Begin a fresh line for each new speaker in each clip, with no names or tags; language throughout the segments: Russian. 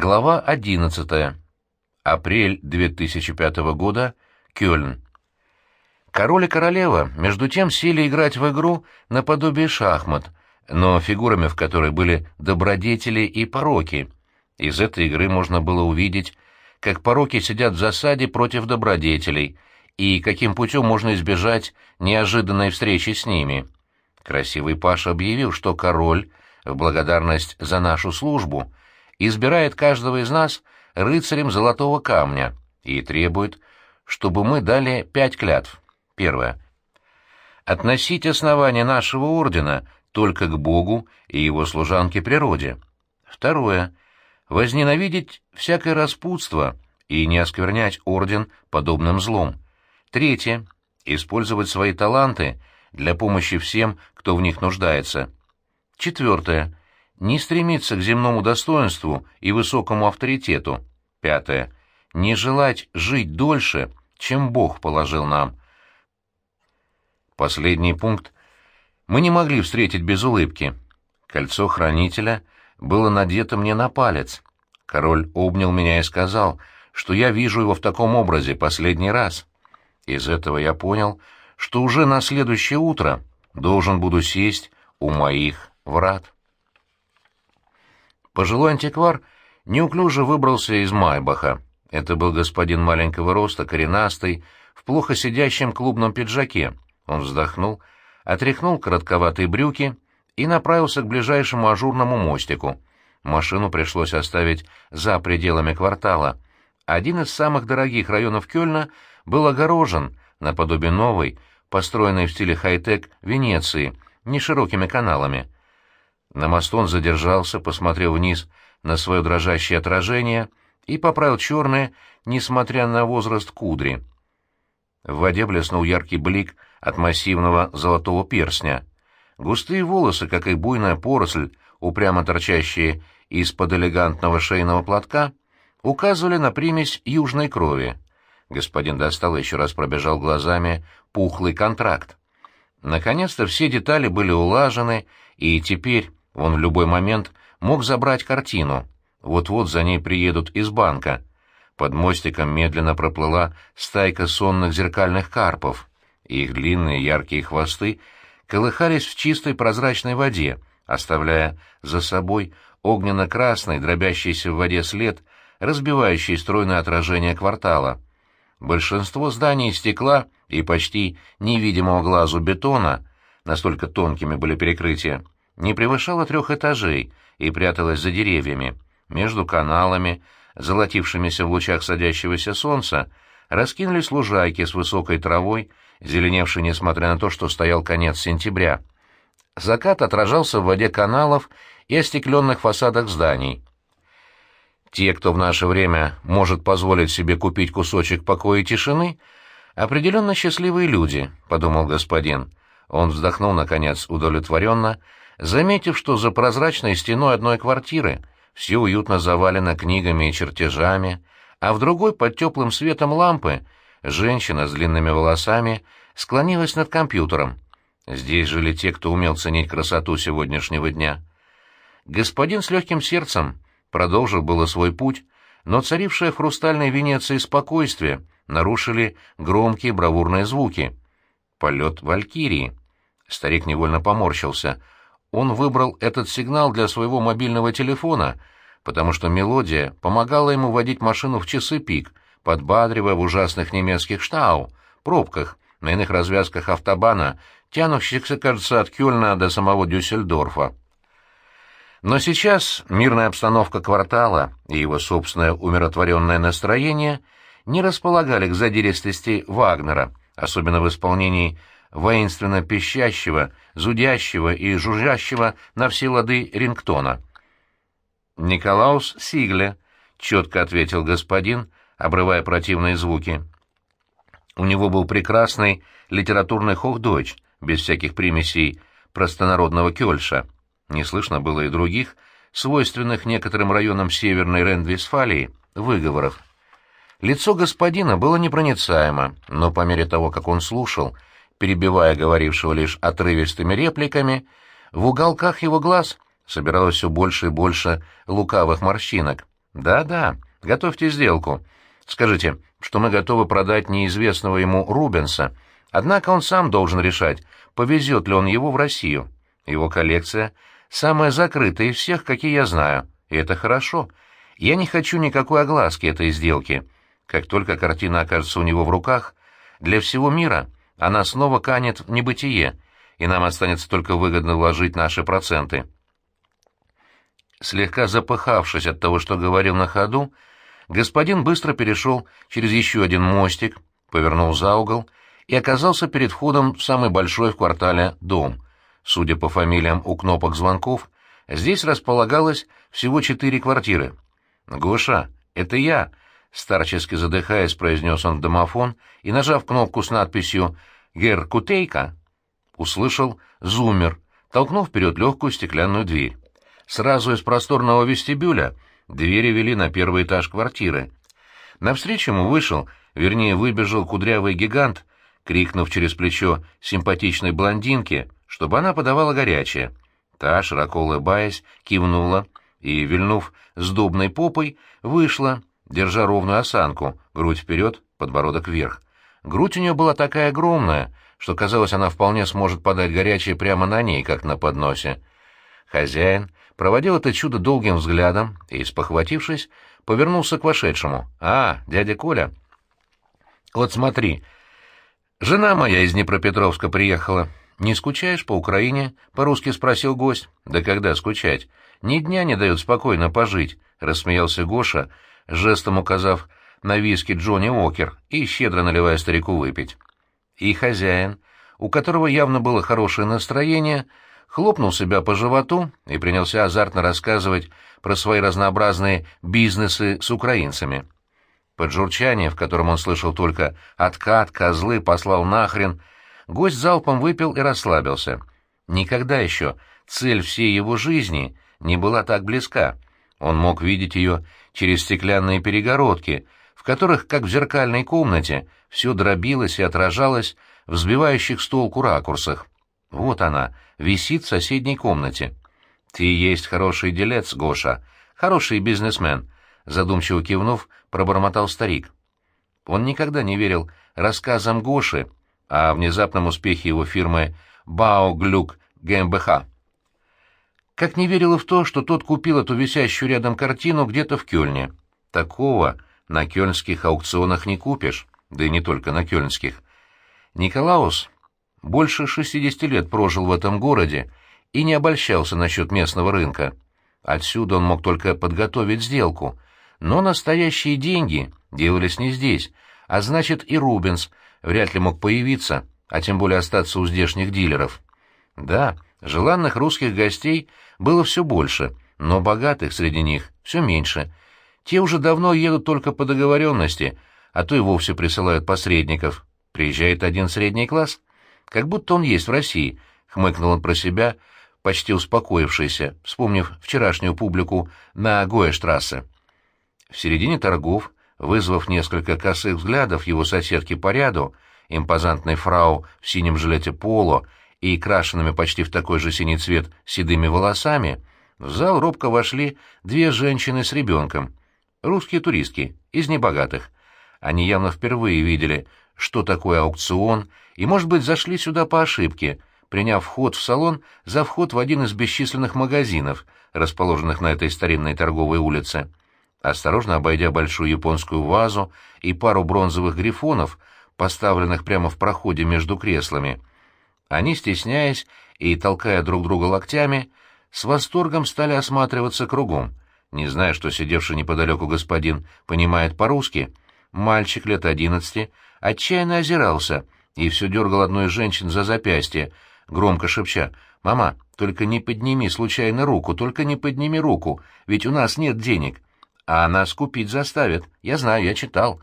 Глава 11. Апрель 2005 года. Кёльн. Король и королева, между тем, сели играть в игру наподобие шахмат, но фигурами в которой были добродетели и пороки. Из этой игры можно было увидеть, как пороки сидят в засаде против добродетелей, и каким путем можно избежать неожиданной встречи с ними. Красивый Паша объявил, что король, в благодарность за нашу службу, избирает каждого из нас рыцарем золотого камня и требует, чтобы мы дали пять клятв. Первое. Относить основание нашего ордена только к Богу и его служанке природе. Второе. Возненавидеть всякое распутство и не осквернять орден подобным злом. Третье. Использовать свои таланты для помощи всем, кто в них нуждается. Четвертое не стремиться к земному достоинству и высокому авторитету. Пятое. Не желать жить дольше, чем Бог положил нам. Последний пункт мы не могли встретить без улыбки. Кольцо хранителя было надето мне на палец. Король обнял меня и сказал, что я вижу его в таком образе последний раз. Из этого я понял, что уже на следующее утро должен буду сесть у моих врат. Пожилой антиквар неуклюже выбрался из Майбаха. Это был господин маленького роста, коренастый, в плохо сидящем клубном пиджаке. Он вздохнул, отряхнул коротковатые брюки и направился к ближайшему ажурному мостику. Машину пришлось оставить за пределами квартала. Один из самых дорогих районов Кёльна был огорожен, наподобие новой, построенной в стиле хай-тек Венеции, неширокими каналами. На мосту он задержался, посмотрел вниз на свое дрожащее отражение и поправил черные, несмотря на возраст кудри. В воде блеснул яркий блик от массивного золотого перстня. Густые волосы, как и буйная поросль, упрямо торчащие из-под элегантного шейного платка, указывали на примесь южной крови. Господин достал еще раз пробежал глазами пухлый контракт. Наконец-то все детали были улажены, и теперь он в любой момент мог забрать картину. Вот-вот за ней приедут из банка. Под мостиком медленно проплыла стайка сонных зеркальных карпов. Их длинные яркие хвосты колыхались в чистой прозрачной воде, оставляя за собой огненно-красный, дробящийся в воде след, разбивающий стройное отражение квартала. Большинство зданий стекла и почти невидимого глазу бетона, настолько тонкими были перекрытия, не превышала трех этажей и пряталась за деревьями. Между каналами, золотившимися в лучах садящегося солнца, раскинулись лужайки с высокой травой, зеленевшей, несмотря на то, что стоял конец сентября. Закат отражался в воде каналов и остекленных фасадах зданий. Те, кто в наше время может позволить себе купить кусочек покоя и тишины, определенно счастливые люди, — подумал господин. Он вздохнул, наконец, удовлетворенно, заметив, что за прозрачной стеной одной квартиры все уютно завалено книгами и чертежами, а в другой под теплым светом лампы женщина с длинными волосами склонилась над компьютером. Здесь жили те, кто умел ценить красоту сегодняшнего дня. Господин с легким сердцем продолжил было свой путь, но царившее в хрустальной Венеции спокойствие нарушили громкие бравурные звуки. Полет Валькирии. Старик невольно поморщился — он выбрал этот сигнал для своего мобильного телефона, потому что мелодия помогала ему водить машину в часы пик, подбадривая в ужасных немецких штау, пробках, на иных развязках автобана, тянущихся, кажется, от Кёльна до самого Дюссельдорфа. Но сейчас мирная обстановка квартала и его собственное умиротворенное настроение не располагали к задиристости Вагнера, особенно в исполнении воинственно пищащего, зудящего и жужжащего на все лады рингтона. «Николаус Сигле», — четко ответил господин, обрывая противные звуки. У него был прекрасный литературный хохдойч, без всяких примесей простонародного кёльша. Не слышно было и других, свойственных некоторым районам Северной Рейн-Вестфалии, выговоров. Лицо господина было непроницаемо, но по мере того, как он слушал, перебивая говорившего лишь отрывистыми репликами, в уголках его глаз собиралось все больше и больше лукавых морщинок. Да-да, готовьте сделку. Скажите, что мы готовы продать неизвестного ему Рубенса, однако он сам должен решать, повезет ли он его в Россию. Его коллекция самая закрытая из всех, какие я знаю, и это хорошо. Я не хочу никакой огласки этой сделки. Как только картина окажется у него в руках, для всего мира она снова канет в небытие, и нам останется только выгодно вложить наши проценты. Слегка запыхавшись от того, что говорил на ходу, господин быстро перешел через еще один мостик, повернул за угол и оказался перед входом в самый большой в квартале дом. Судя по фамилиям у кнопок звонков, здесь располагалось всего четыре квартиры. «Гоша, это я!» — старчески задыхаясь, произнес он в домофон и, нажав кнопку с надписью «Гер Кутейка», услышал «Зумер», толкнув вперед легкую стеклянную дверь. Сразу из просторного вестибюля двери вели на первый этаж квартиры. Навстречу ему вышел, вернее, выбежал кудрявый гигант, крикнув через плечо симпатичной блондинке, чтобы она подавала горячее. Та, широко улыбаясь, кивнула и, вильнув сдобной попой, вышла, держа ровную осанку, грудь вперед, подбородок вверх. Грудь у нее была такая огромная, что, казалось, она вполне сможет подать горячее прямо на ней, как на подносе. Хозяин проводил это чудо долгим взглядом и, спохватившись, повернулся к вошедшему. «А, дядя Коля!» «Вот смотри, жена моя из Днепропетровска приехала. Не скучаешь по Украине?» — по-русски спросил гость. «Да когда скучать? Ни дня не дают спокойно пожить», — рассмеялся Гоша, жестом указав на виски Джонни Уокер и щедро наливая старику выпить. И хозяин, у которого явно было хорошее настроение, — хлопнул себя по животу и принялся азартно рассказывать про свои разнообразные бизнесы с украинцами. Под журчание, в котором он слышал только «откат», «козлы», «послал нахрен», гость залпом выпил и расслабился. Никогда еще цель всей его жизни не была так близка. Он мог видеть ее через стеклянные перегородки, в которых, как в зеркальной комнате, все дробилось и отражалось в взбивающих с толку ракурсах. Вот она, висит в соседней комнате. Ты есть хороший делец, Гоша, хороший бизнесмен, задумчиво кивнув, пробормотал старик. Он никогда не верил рассказам Гоши о внезапном успехе его фирмы «Бао Глюк ГМБХ». Как не верил и в то, что тот купил эту висящую рядом картину где-то в Кёльне. Такого на кёльнских аукционах не купишь, да и не только на кёльнских. Николаус больше 60 лет прожил в этом городе и не обольщался насчет местного рынка. Отсюда он мог только подготовить сделку, но настоящие деньги делались не здесь, а значит и Рубенс вряд ли мог появиться, а тем более остаться у здешних дилеров. Да, желанных русских гостей было все больше, но богатых среди них все меньше. Те уже давно едут только по договоренности, а то и вовсе присылают посредников. Приезжает один средний класс — как будто он есть в России, — хмыкнул он про себя, почти успокоившийся, вспомнив вчерашнюю публику на Гоэштрассе. В середине торгов, вызвав несколько косых взглядов его соседки по ряду, импозантной фрау в синем жилете поло и крашенными почти в такой же синий цвет седыми волосами, в зал робко вошли две женщины с ребенком, русские туристки, из небогатых. Они явно впервые видели, что такое аукцион и, может быть, зашли сюда по ошибке, приняв вход в салон за вход в один из бесчисленных магазинов, расположенных на этой старинной торговой улице. Осторожно обойдя большую японскую вазу и пару бронзовых грифонов, поставленных прямо в проходе между креслами, они, стесняясь и толкая друг друга локтями, с восторгом стали осматриваться кругом. Не зная, что сидевший неподалеку господин понимает по-русски, мальчик лет одиннадцати отчаянно озирался — и все дергал одной из женщин за запястье, громко шепча «Мама, только не подними случайно руку, только не подними руку, ведь у нас нет денег, а нас купить заставят, я знаю, я читал».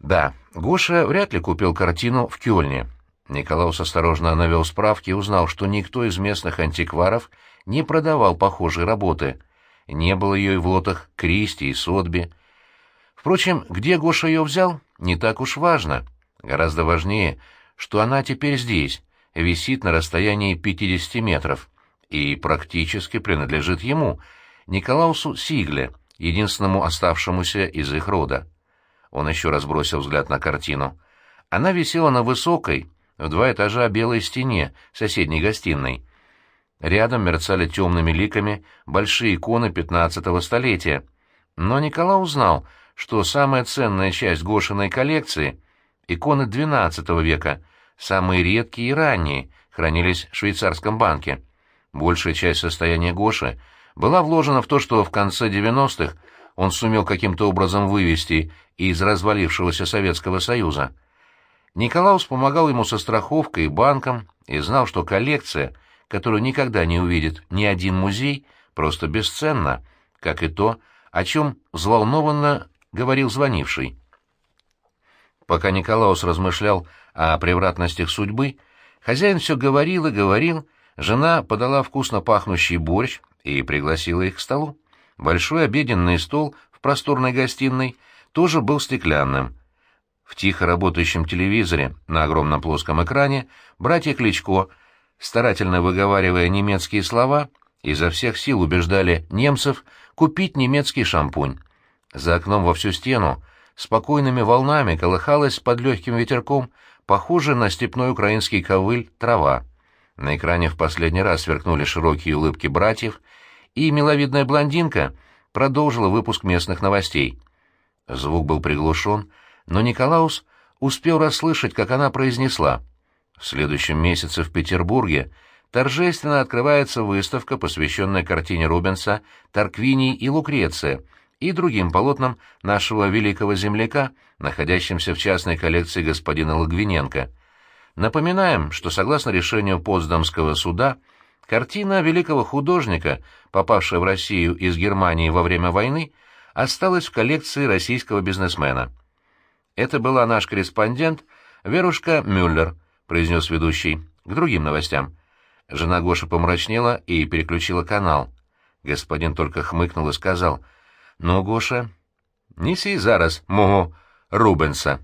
Да, Гоша вряд ли купил картину в Кёльне. Николаус осторожно навел справки и узнал, что никто из местных антикваров не продавал похожей работы. Не было ее и в лотах Кристи и Сотби. Впрочем, где Гоша ее взял, не так уж важно. Гораздо важнее, что она теперь здесь, висит на расстоянии 50 метров и практически принадлежит ему, Николаусу Сигле, единственному оставшемуся из их рода. Он еще раз бросил взгляд на картину. Она висела на высокой, в два этажа белой стене соседней гостиной. Рядом мерцали темными ликами большие иконы пятнадцатого столетия. Но Никола узнал, что самая ценная часть Гошиной коллекции — иконы XII века, самые редкие и ранние, хранились в швейцарском банке. Большая часть состояния Гоши была вложена в то, что в конце 90-х он сумел каким-то образом вывести из развалившегося Советского Союза. Николаус помогал ему со страховкой и банком и знал, что коллекция, которую никогда не увидит ни один музей, просто бесценна, как и то, о чем взволнованно говорил звонивший. Пока Николаус размышлял о превратностях судьбы, хозяин все говорил и говорил, жена подала вкусно пахнущий борщ и пригласила их к столу. Большой обеденный стол в просторной гостиной тоже был стеклянным. В тихо работающем телевизоре на огромном плоском экране братья Кличко, старательно выговаривая немецкие слова, изо всех сил убеждали немцев купить немецкий шампунь. За окном во всю стену спокойными волнами колыхалась под легким ветерком, похожая на степной украинский ковыль, трава. На экране в последний раз сверкнули широкие улыбки братьев, и миловидная блондинка продолжила выпуск местных новостей. Звук был приглушен, но Николаус успел расслышать, как она произнесла. В следующем месяце в Петербурге торжественно открывается выставка, посвященная картине Рубенса «Тарквиний и Лукреция» и другим полотнам нашего великого земляка, находящимся в частной коллекции господина Логвиненко. Напоминаем, что согласно решению Потсдамского суда, картина великого художника, попавшая в Россию из Германии во время войны, осталась в коллекции российского бизнесмена. Это была наш корреспондент Верушка Мюллер, произнес ведущий, к другим новостям. Жена Гоши помрачнела и переключила канал. Господин только хмыкнул и сказал, «Ну, Гоша, неси зараз мого Рубенса».